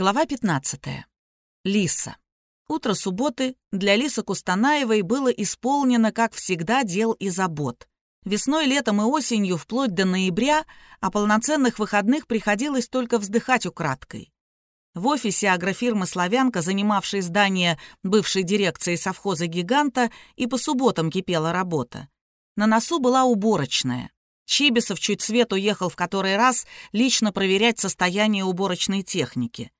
Глава 15. Лиса. Утро субботы для Лисы Кустанаевой было исполнено, как всегда, дел и забот. Весной, летом и осенью, вплоть до ноября, о полноценных выходных приходилось только вздыхать украдкой. В офисе агрофирмы «Славянка», занимавшей здание бывшей дирекции совхоза «Гиганта», и по субботам кипела работа. На носу была уборочная. Чибисов чуть свет уехал в который раз лично проверять состояние уборочной техники.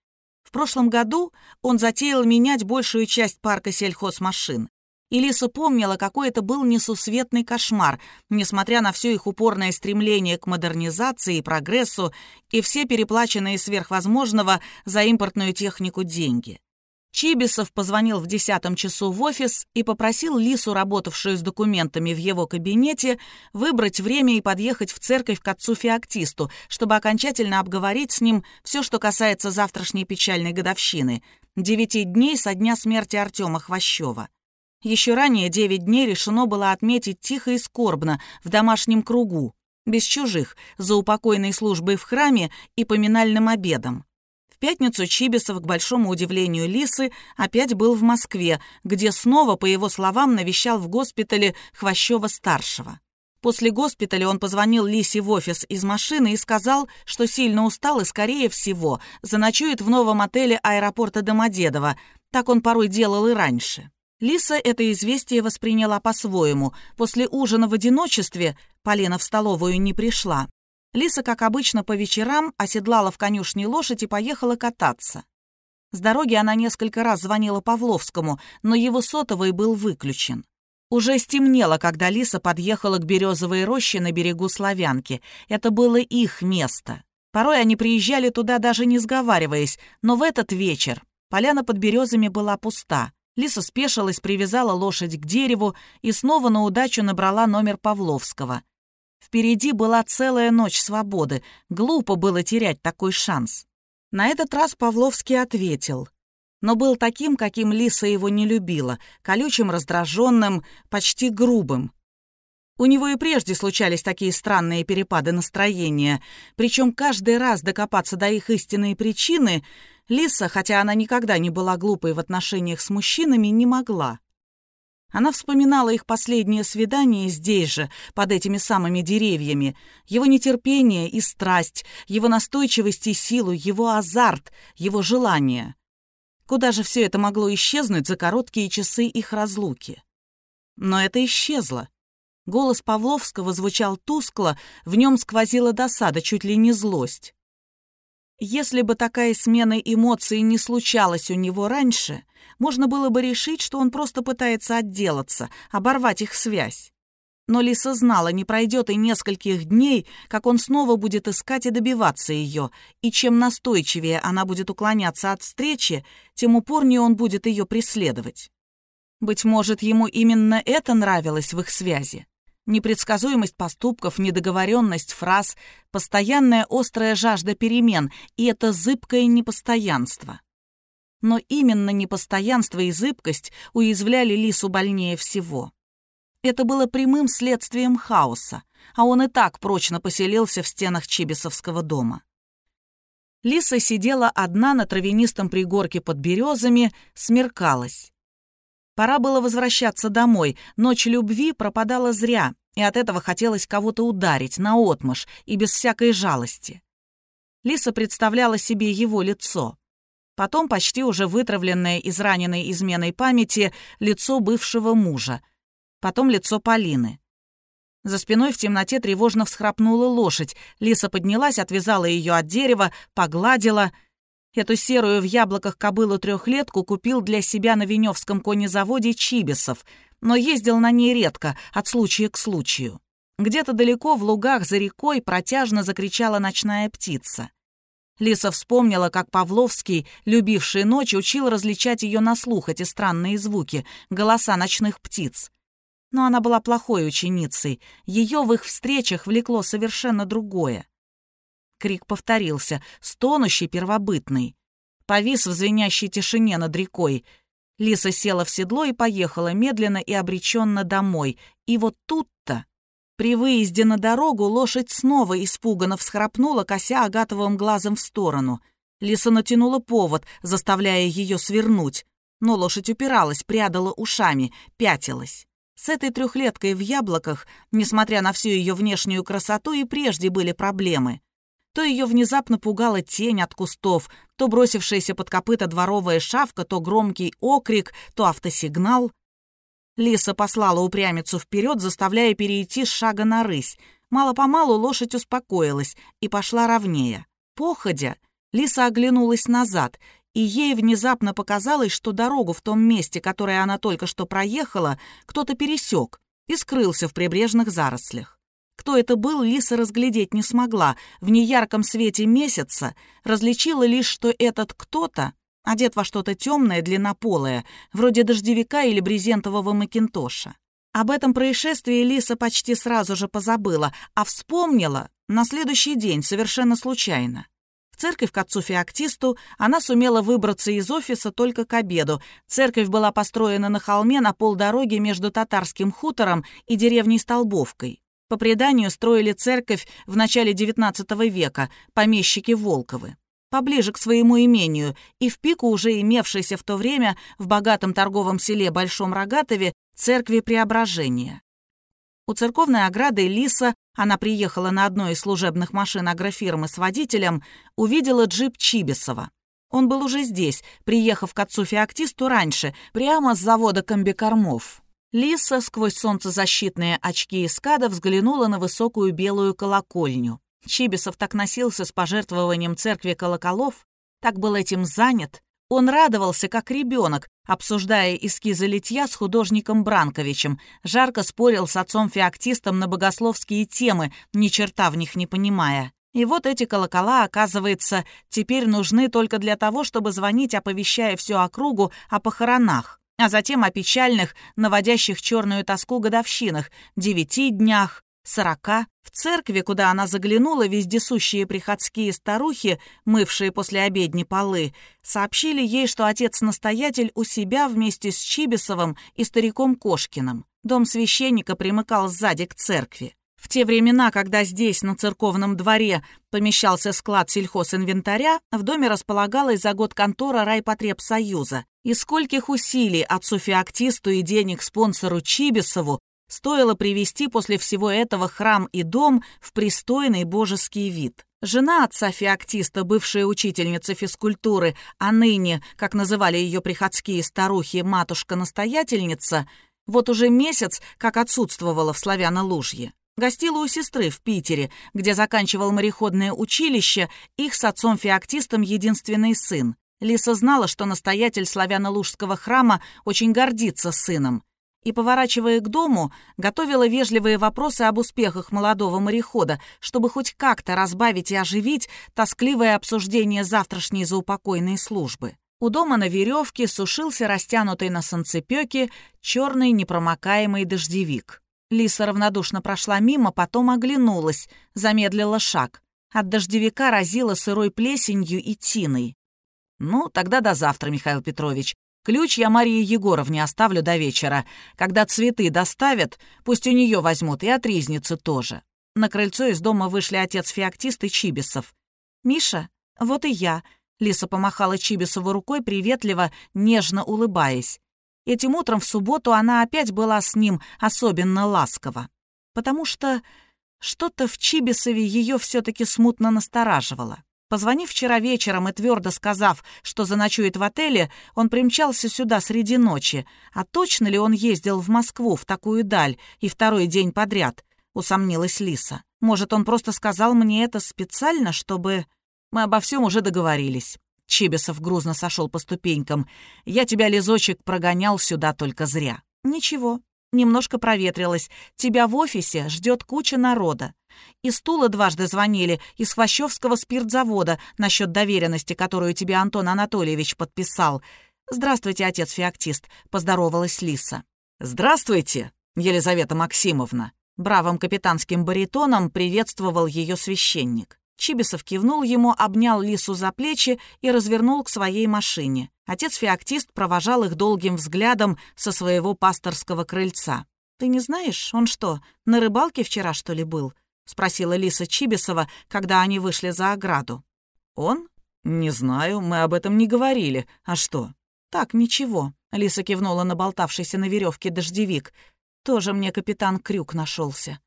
В прошлом году он затеял менять большую часть парка сельхозмашин. И Лиса помнила, какой это был несусветный кошмар, несмотря на все их упорное стремление к модернизации и прогрессу и все переплаченные сверхвозможного за импортную технику деньги. Чибисов позвонил в десятом часу в офис и попросил Лису, работавшую с документами в его кабинете, выбрать время и подъехать в церковь к отцу Феоктисту, чтобы окончательно обговорить с ним все, что касается завтрашней печальной годовщины — девяти дней со дня смерти Артема Хвощева. Еще ранее девять дней решено было отметить тихо и скорбно, в домашнем кругу, без чужих, за упокойной службой в храме и поминальным обедом пятницу Чибисов, к большому удивлению Лисы, опять был в Москве, где снова, по его словам, навещал в госпитале Хвощева-старшего. После госпиталя он позвонил Лисе в офис из машины и сказал, что сильно устал и, скорее всего, заночует в новом отеле аэропорта Домодедово. Так он порой делал и раньше. Лиса это известие восприняла по-своему. После ужина в одиночестве Полина в столовую не пришла. Лиса, как обычно, по вечерам оседлала в конюшне лошадь и поехала кататься. С дороги она несколько раз звонила Павловскому, но его сотовый был выключен. Уже стемнело, когда Лиса подъехала к березовой роще на берегу Славянки. Это было их место. Порой они приезжали туда, даже не сговариваясь, но в этот вечер поляна под березами была пуста. Лиса спешилась, привязала лошадь к дереву и снова на удачу набрала номер Павловского. Впереди была целая ночь свободы. Глупо было терять такой шанс. На этот раз Павловский ответил. Но был таким, каким Лиса его не любила, колючим, раздраженным, почти грубым. У него и прежде случались такие странные перепады настроения, причем каждый раз докопаться до их истинной причины Лиса, хотя она никогда не была глупой в отношениях с мужчинами, не могла. Она вспоминала их последнее свидание здесь же, под этими самыми деревьями. Его нетерпение и страсть, его настойчивость и силу, его азарт, его желание. Куда же все это могло исчезнуть за короткие часы их разлуки? Но это исчезло. Голос Павловского звучал тускло, в нем сквозила досада, чуть ли не злость. Если бы такая смена эмоций не случалась у него раньше, можно было бы решить, что он просто пытается отделаться, оборвать их связь. Но Лиса знала, не пройдет и нескольких дней, как он снова будет искать и добиваться ее, и чем настойчивее она будет уклоняться от встречи, тем упорнее он будет ее преследовать. Быть может, ему именно это нравилось в их связи. Непредсказуемость поступков, недоговоренность фраз, постоянная острая жажда перемен и это зыбкое непостоянство. Но именно непостоянство и зыбкость уязвляли Лису больнее всего. Это было прямым следствием хаоса, а он и так прочно поселился в стенах Чибисовского дома. Лиса сидела одна на травянистом пригорке под березами, смеркалась. Пора было возвращаться домой. Ночь любви пропадала зря, и от этого хотелось кого-то ударить, наотмашь и без всякой жалости. Лиса представляла себе его лицо. Потом почти уже вытравленное из раненой изменой памяти лицо бывшего мужа. Потом лицо Полины. За спиной в темноте тревожно всхрапнула лошадь. Лиса поднялась, отвязала ее от дерева, погладила — Эту серую в яблоках кобылу-трехлетку купил для себя на Веневском конезаводе Чибисов, но ездил на ней редко, от случая к случаю. Где-то далеко в лугах за рекой протяжно закричала ночная птица. Лиса вспомнила, как Павловский, любивший ночь, учил различать ее на слух эти странные звуки, голоса ночных птиц. Но она была плохой ученицей, ее в их встречах влекло совершенно другое. Крик повторился, стонущий, первобытный. Повис в звенящей тишине над рекой. Лиса села в седло и поехала медленно и обреченно домой. И вот тут-то, при выезде на дорогу, лошадь снова испуганно всхрапнула, кося агатовым глазом в сторону. Лиса натянула повод, заставляя ее свернуть. Но лошадь упиралась, прядала ушами, пятилась. С этой трехлеткой в яблоках, несмотря на всю ее внешнюю красоту, и прежде были проблемы. То ее внезапно пугала тень от кустов, то бросившаяся под копыта дворовая шавка, то громкий окрик, то автосигнал. Лиса послала упрямицу вперед, заставляя перейти с шага на рысь. Мало-помалу лошадь успокоилась и пошла ровнее. Походя, Лиса оглянулась назад, и ей внезапно показалось, что дорогу в том месте, которое она только что проехала, кто-то пересек и скрылся в прибрежных зарослях. Кто это был, Лиса разглядеть не смогла. В неярком свете месяца различила лишь, что этот кто-то одет во что-то темное, длиннополое, вроде дождевика или брезентового макинтоша. Об этом происшествии Лиса почти сразу же позабыла, а вспомнила на следующий день совершенно случайно. В церковь к отцу Феоктисту она сумела выбраться из офиса только к обеду. Церковь была построена на холме на полдороге между татарским хутором и деревней Столбовкой. По преданию, строили церковь в начале XIX века помещики Волковы. Поближе к своему имению и в пику уже имевшейся в то время в богатом торговом селе Большом Рогатове церкви Преображения. У церковной ограды Лиса, она приехала на одной из служебных машин агрофирмы с водителем, увидела джип Чибисова. Он был уже здесь, приехав к отцу Феоктисту раньше, прямо с завода комбикормов. Лиса сквозь солнцезащитные очки эскада взглянула на высокую белую колокольню. Чибисов так носился с пожертвованием церкви колоколов, так был этим занят. Он радовался, как ребенок, обсуждая эскизы литья с художником Бранковичем, жарко спорил с отцом-феоктистом на богословские темы, ни черта в них не понимая. И вот эти колокола, оказывается, теперь нужны только для того, чтобы звонить, оповещая всю округу о похоронах а затем о печальных, наводящих черную тоску годовщинах, девяти днях, сорока. В церкви, куда она заглянула, вездесущие приходские старухи, мывшие после обедни полы, сообщили ей, что отец-настоятель у себя вместе с Чибисовым и стариком Кошкиным. Дом священника примыкал сзади к церкви. В те времена, когда здесь, на церковном дворе, помещался склад сельхозинвентаря, в доме располагалась за год контора райпотребсоюза. И скольких усилий отцу Феоктисту и денег спонсору Чибисову стоило привести после всего этого храм и дом в пристойный божеский вид. Жена отца Феоктиста, бывшая учительница физкультуры, а ныне, как называли ее приходские старухи, матушка-настоятельница, вот уже месяц как отсутствовала в Славяно-Лужье. Гостила у сестры в Питере, где заканчивал мореходное училище, их с отцом Феоктистом единственный сын. Лиса знала, что настоятель славяно-лужского храма очень гордится сыном. И, поворачивая к дому, готовила вежливые вопросы об успехах молодого морехода, чтобы хоть как-то разбавить и оживить тоскливое обсуждение завтрашней заупокойной службы. У дома на веревке сушился растянутый на санцепёке черный непромокаемый дождевик. Лиса равнодушно прошла мимо, потом оглянулась, замедлила шаг. От дождевика разила сырой плесенью и тиной. «Ну, тогда до завтра, Михаил Петрович. Ключ я Марии Егоровне оставлю до вечера. Когда цветы доставят, пусть у нее возьмут, и от ризницы тоже». На крыльцо из дома вышли отец Феоктист и Чибисов. «Миша, вот и я», — Лиса помахала Чибисову рукой, приветливо, нежно улыбаясь. Этим утром в субботу она опять была с ним особенно ласкова, потому что что-то в Чибисове ее все-таки смутно настораживало. Позвонив вчера вечером и твердо сказав, что заночует в отеле, он примчался сюда среди ночи. А точно ли он ездил в Москву в такую даль и второй день подряд? Усомнилась Лиса. Может, он просто сказал мне это специально, чтобы... Мы обо всем уже договорились. Чибисов грузно сошел по ступенькам. «Я тебя, лизочек, прогонял сюда только зря». «Ничего, немножко проветрилось. Тебя в офисе ждет куча народа. И стула дважды звонили из Хвощевского спиртзавода насчет доверенности, которую тебе Антон Анатольевич подписал. «Здравствуйте, отец Феоктист», — поздоровалась Лиса. «Здравствуйте, Елизавета Максимовна», — бравым капитанским баритоном приветствовал ее священник. Чибисов кивнул ему, обнял Лису за плечи и развернул к своей машине. Отец Феоктист провожал их долгим взглядом со своего пасторского крыльца. «Ты не знаешь, он что, на рыбалке вчера, что ли, был?» — спросила Лиса Чибисова, когда они вышли за ограду. «Он? «Не знаю, мы об этом не говорили. А что?» «Так, ничего», — Лиса кивнула на болтавшийся на веревке дождевик. «Тоже мне капитан Крюк нашелся.